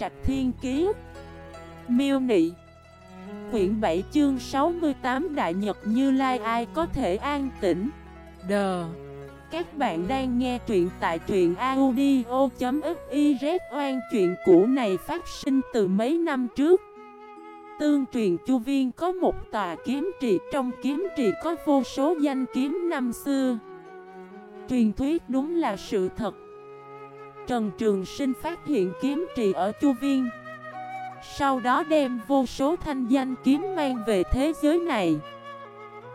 Trạch Thiên Kiế Miêu Nị. Quyển 7 chương 68 Đại Nhật Như Lai ai có thể an tĩnh? Đờ Các bạn đang nghe truyện tại truyện audio.xyz Oan. Chuyện cũ này phát sinh từ mấy năm trước. Tương truyền Chu Viên có một tòa kiếm trì, Trong kiếm trì có vô số danh kiếm năm xưa. Truyền thuyết đúng là sự thật. Trần Trường Sinh phát hiện kiếm trì ở Chu Viên. Sau đó đem vô số thanh danh kiếm mang về thế giới này.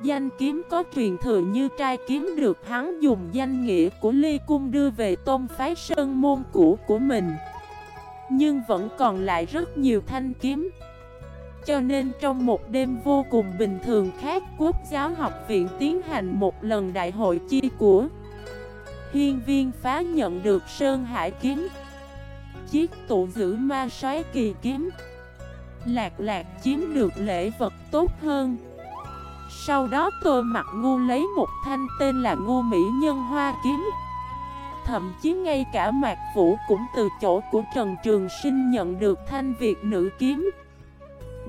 Danh kiếm có truyền thừa như trai kiếm được hắn dùng danh nghĩa của Ly Cung đưa về tôn phái sơn môn cũ của mình. Nhưng vẫn còn lại rất nhiều thanh kiếm. Cho nên trong một đêm vô cùng bình thường khác, Quốc giáo học viện tiến hành một lần đại hội chi của Hiên viên phá nhận được Sơn Hải kiếm. Chiếc tụ giữ ma xoáy kỳ kiếm. Lạc lạc chiếm được lễ vật tốt hơn. Sau đó tôi mặc ngu lấy một thanh tên là ngu mỹ nhân hoa kiếm. Thậm chí ngay cả Mạc Vũ cũng từ chỗ của Trần Trường Sinh nhận được thanh Việt nữ kiếm.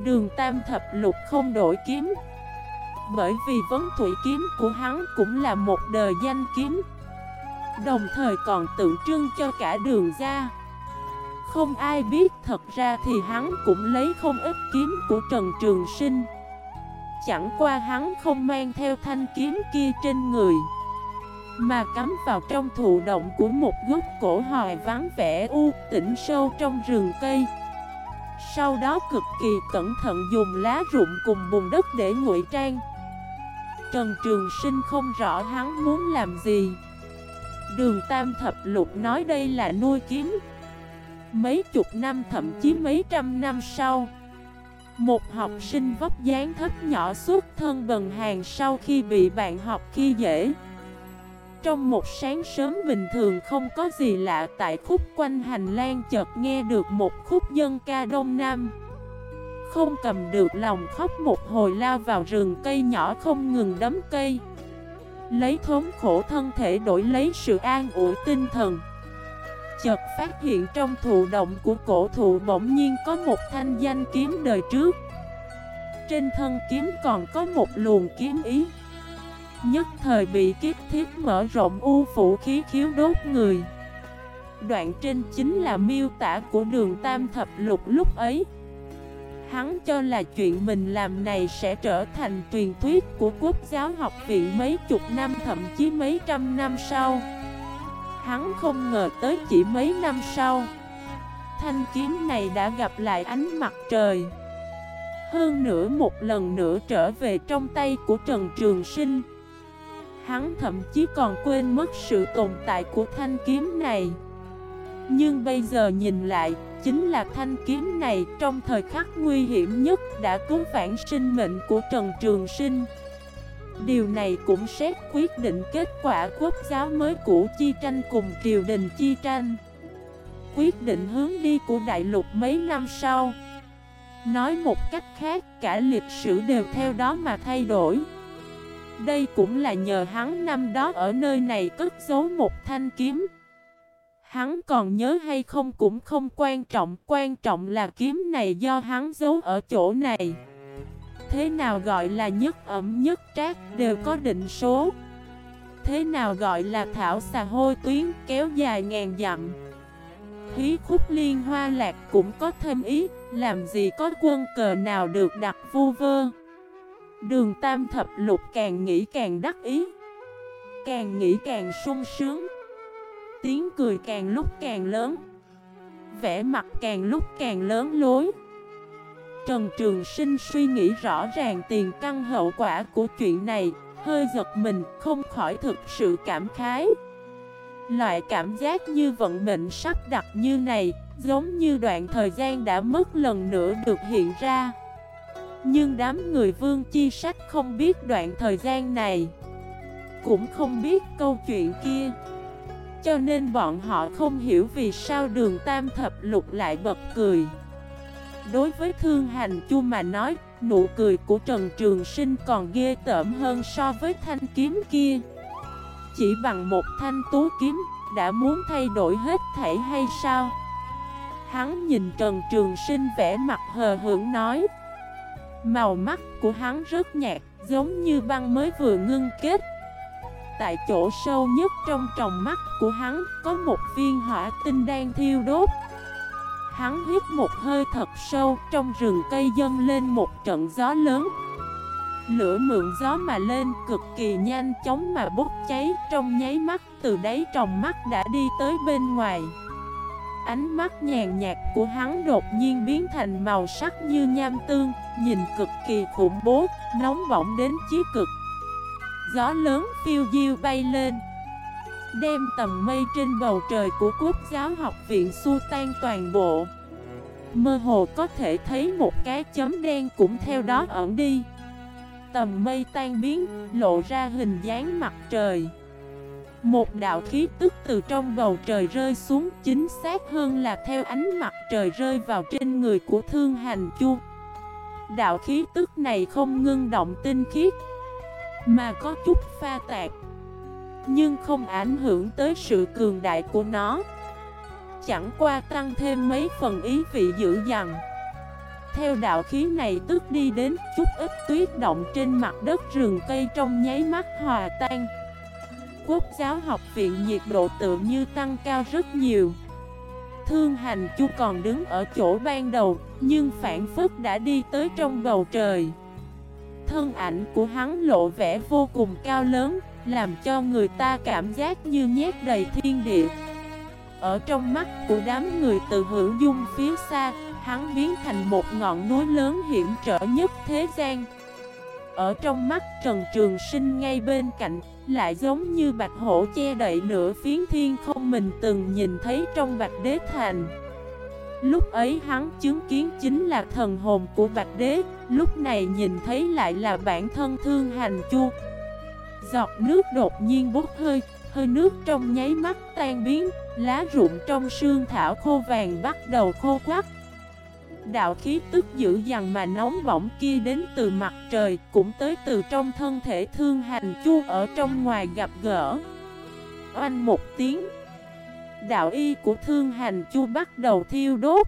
Đường Tam Thập Lục không đổi kiếm. Bởi vì vấn thủy kiếm của hắn cũng là một đời danh kiếm. Đồng thời còn tượng trưng cho cả đường ra. Không ai biết, thật ra thì hắn cũng lấy không ít kiếm của Trần Trường Sinh. Chẳng qua hắn không mang theo thanh kiếm kia trên người, Mà cắm vào trong thụ động của một gốc cổ hòi vắng vẻ u tĩnh sâu trong rừng cây. Sau đó cực kỳ cẩn thận dùng lá rụng cùng bùn đất để ngụy trang. Trần Trường Sinh không rõ hắn muốn làm gì. Đường Tam Thập Lục nói đây là nuôi kiếm Mấy chục năm, thậm chí mấy trăm năm sau, Một học sinh vóc dáng thấp nhỏ suốt thân bần hàng sau khi bị bạn học khi dễ. Trong một sáng sớm bình thường không có gì lạ, tại khúc quanh hành lang chợt nghe được một khúc dân ca đông nam. Không cầm được, lòng khóc một hồi lao vào rừng cây nhỏ không ngừng đấm cây. Lấy thống khổ thân thể đổi lấy sự an ủi tinh thần. Chợt phát hiện trong thụ động của cổ thụ bỗng nhiên có một thanh danh kiếm đời trước. Trên thân kiếm còn có một luồng kiếm ý. Nhất thời bị kiếp thiết mở rộng u phủ khí khiếu đốt người. Đoạn trên chính là miêu tả của đường tam thập lục lúc ấy. Hắn cho là chuyện mình làm này sẽ trở thành truyền thuyết của quốc giáo học viện mấy chục năm, thậm chí mấy trăm năm sau. Hắn không ngờ tới chỉ mấy năm sau, Thanh kiếm này đã gặp lại ánh mặt trời. Hơn nữa một lần nữa trở về trong tay của Trần Trường Sinh, Hắn thậm chí còn quên mất sự tồn tại của thanh kiếm này. Nhưng bây giờ nhìn lại, Chính là thanh kiếm này trong thời khắc nguy hiểm nhất đã cứu vãn sinh mệnh của Trần Trường Sinh. Điều này cũng xét quyết định kết quả quốc giáo mới cũ chi tranh cùng triều đình chi tranh. Quyết định hướng đi của đại lục mấy năm sau. Nói một cách khác, cả lịch sử đều theo đó mà thay đổi. Đây cũng là nhờ hắn năm đó ở nơi này cất giấu một thanh kiếm. Hắn còn nhớ hay không cũng không quan trọng Quan trọng là kiếm này do hắn giấu ở chỗ này. Thế nào gọi là nhất ẩm nhất trác đều có định số. Thế nào gọi là thảo xà hôi tuyến kéo dài ngàn dặm. Hí khúc liên hoa lạc cũng có thêm ý, Làm gì có quân cờ nào được đặt vu vơ. Đường tam thập lục càng nghĩ càng đắc ý, Càng nghĩ càng sung sướng. Tiếng cười càng lúc càng lớn. Vẽ mặt càng lúc càng lớn lối. Trần Trường Sinh suy nghĩ rõ ràng tiền căn hậu quả của chuyện này, Hơi giật mình, không khỏi thực sự cảm khái. Loại cảm giác như vận mệnh sắp đặt như này, Giống như đoạn thời gian đã mất lần nữa được hiện ra. Nhưng đám người vương chi sách không biết đoạn thời gian này, Cũng không biết câu chuyện kia cho nên bọn họ không hiểu vì sao đường tam thập lục lại bật cười. Đối với thương hành chu mà nói, Nụ cười của Trần Trường Sinh còn ghê tởm hơn so với thanh kiếm kia. Chỉ bằng một thanh tú kiếm, đã muốn thay đổi hết thể hay sao? Hắn nhìn Trần Trường Sinh vẻ mặt hờ hững nói. Màu mắt của hắn rất nhạt, Giống như băng mới vừa ngưng kết. Tại chỗ sâu nhất trong tròng mắt của hắn Có một viên hỏa tinh đang thiêu đốt. Hắn hít một hơi thật sâu Trong rừng cây dâng lên một trận gió lớn. Lửa mượn gió mà lên cực kỳ nhanh chóng mà bốc cháy Trong nháy mắt từ đáy tròng mắt đã đi tới bên ngoài. Ánh mắt nhàn nhạt của hắn đột nhiên biến thành màu sắc như nham tương Nhìn cực kỳ khủng bố, nóng bỏng đến chí cực. Gió lớn phiêu diêu bay lên. Đem tầm mây trên bầu trời của quốc giáo học viện xua tan toàn bộ. Mơ hồ có thể thấy một cái chấm đen cũng theo đó ẩn đi. Tầm mây tan biến, lộ ra hình dáng mặt trời. Một đạo khí tức từ trong bầu trời rơi xuống Chính xác hơn là theo ánh mặt trời rơi vào trên người của Thương Hành Chu. Đạo khí tức này không ngưng động tinh khiết mà có chút pha tạp Nhưng không ảnh hưởng tới sự cường đại của nó. Chẳng qua tăng thêm mấy phần ý vị dữ dằn. Theo đạo khí này tức đi đến chút ít tuyết động trên mặt đất rừng cây trong nháy mắt hòa tan. Quốc giáo học viện nhiệt độ tự như tăng cao rất nhiều. Thương hành chu còn đứng ở chỗ ban đầu, Nhưng phản phức đã đi tới trong bầu trời. Thân ảnh của hắn lộ vẻ vô cùng cao lớn, Làm cho người ta cảm giác như nhét đầy thiên địa. Ở trong mắt của đám người từ hữu dung phía xa, Hắn biến thành một ngọn núi lớn hiểm trở nhất thế gian. Ở trong mắt Trần Trường Sinh ngay bên cạnh, Lại giống như bạch hổ che đậy nửa phiến thiên không mình từng nhìn thấy trong bạch đế thành. Lúc ấy hắn chứng kiến chính là thần hồn của Bạch Đế, Lúc này nhìn thấy lại là bản thân thương hành chu. Giọt nước đột nhiên bốc hơi Hơi nước trong nháy mắt tan biến, Lá rụng trong sương thảo khô vàng bắt đầu khô quắc Đạo khí tức dữ dằn mà nóng bỏng kia đến từ mặt trời, Cũng tới từ trong thân thể thương hành chu ở trong ngoài gặp gỡ. Oanh một tiếng Đạo y của thương hành chu bắt đầu thiêu đốt.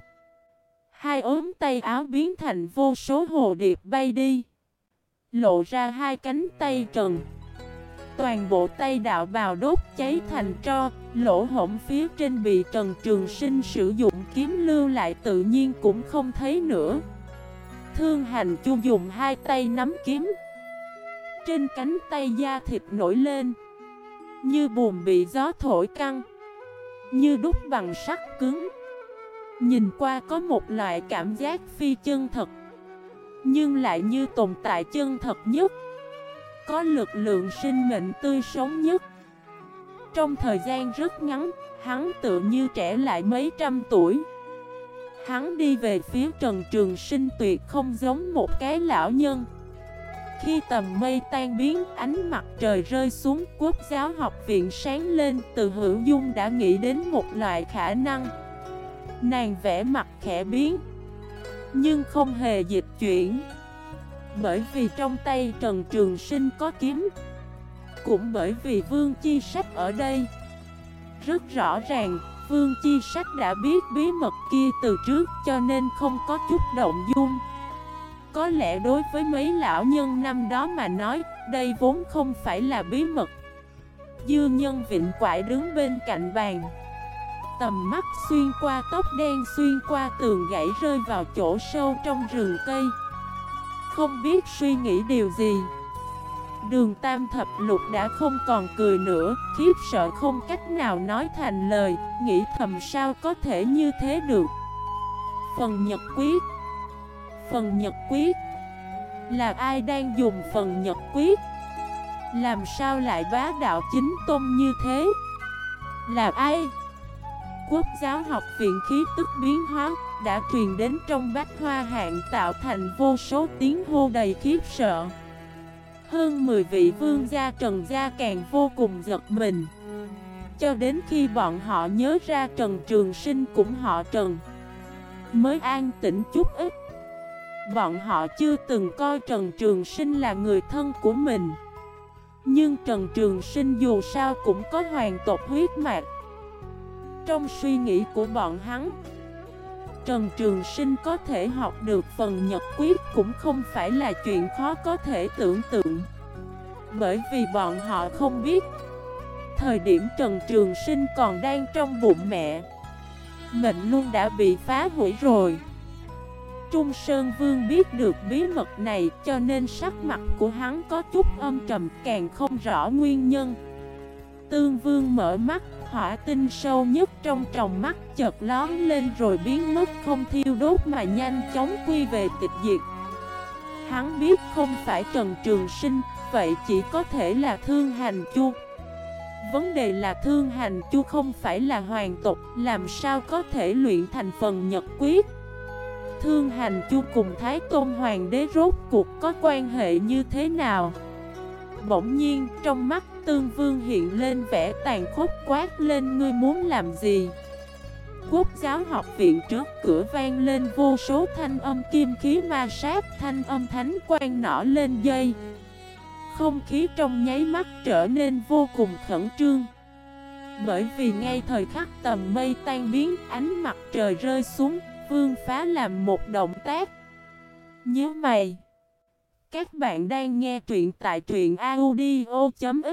Hai ốm tay áo biến thành vô số hồ điệp bay đi. Lộ ra hai cánh tay trần. Toàn bộ tay đạo bào đốt cháy thành tro, Lỗ hổng phía trên bị Trần Trường Sinh sử dụng kiếm lưu lại tự nhiên cũng không thấy nữa. Thương hành chu dùng hai tay nắm kiếm. Trên cánh tay da thịt nổi lên, Như buồn bị gió thổi căng. Như đúc bằng sắt cứng. Nhìn qua có một loại cảm giác phi chân thật, Nhưng lại như tồn tại chân thật nhất. Có lực lượng sinh mệnh tươi sống nhất. Trong thời gian rất ngắn, Hắn tự như trẻ lại mấy trăm tuổi. Hắn đi về phía Trần Trường Sinh tuyệt không giống một cái lão nhân. Khi tầm mây tan biến, ánh mặt trời rơi xuống Quốc giáo học viện sáng lên Từ hữu dung đã nghĩ đến một loại khả năng. Nàng vẽ mặt khẽ biến Nhưng không hề dịch chuyển. Bởi vì trong tay Trần Trường Sinh có kiếm Cũng bởi vì Vương Chi Sách ở đây. Rất rõ ràng Vương Chi Sách đã biết bí mật kia từ trước Cho nên không có chút động dung. Có lẽ đối với mấy lão nhân năm đó mà nói, Đây vốn không phải là bí mật. Dư nhân vịnh quải đứng bên cạnh bàn. Tầm mắt xuyên qua tóc đen xuyên qua tường gãy rơi vào chỗ sâu trong rừng cây. Không biết suy nghĩ điều gì. Đường tam thập lục đã không còn cười nữa Khiếp sợ không cách nào nói thành lời, Nghĩ thầm sao có thể như thế được. Phần nhật quyết Phần nhật quyết? Là ai đang dùng phần nhật quyết? Làm sao lại bá đạo chính tôn như thế? Là ai? Quốc giáo học viện khí tức biến hóa đã truyền đến trong bách hoa hạng tạo thành vô số tiếng hô đầy khiếp sợ. Hơn 10 vị vương gia Trần Gia càng vô cùng giật mình. Cho đến khi bọn họ nhớ ra Trần Trường Sinh cũng họ Trần. Mới an tĩnh chút ít. Bọn họ chưa từng coi Trần Trường Sinh là người thân của mình. Nhưng Trần Trường Sinh dù sao cũng có hoàng tộc huyết mạch. Trong suy nghĩ của bọn hắn, Trần Trường Sinh có thể học được phần nhật quyết cũng không phải là chuyện khó có thể tưởng tượng. Bởi vì bọn họ không biết, Thời điểm Trần Trường Sinh còn đang trong bụng mẹ, Mệnh luôn đã bị phá hủy rồi. Trung Sơn Vương biết được bí mật này cho nên sắc mặt của hắn có chút âm trầm càng không rõ nguyên nhân. Tương Vương mở mắt, hỏa tinh sâu nhất trong tròng mắt chợt lón lên rồi biến mất không thiêu đốt mà nhanh chóng quy về tịch diệt. Hắn biết không phải Trần Trường Sinh, vậy chỉ có thể là Thương Hành Chu. Vấn đề là Thương Hành Chu không phải là hoàng tộc, làm sao có thể luyện thành phần nhật quyết? Thương hành chu cùng Thái Tôn Hoàng đế rốt cuộc có quan hệ như thế nào? Bỗng nhiên, trong mắt Tương Vương hiện lên vẻ tàn khốc quát lên ngươi muốn làm gì? Quốc giáo học viện trước cửa vang lên vô số thanh âm kim khí ma sát thanh âm thánh quan nỏ lên dây. Không khí trong nháy mắt trở nên vô cùng khẩn trương. Bởi vì ngay thời khắc tầm mây tan biến ánh mặt trời rơi xuống Vương phá làm một động tác. Nhớ mày. Các bạn đang nghe truyện tại truyện audio.fif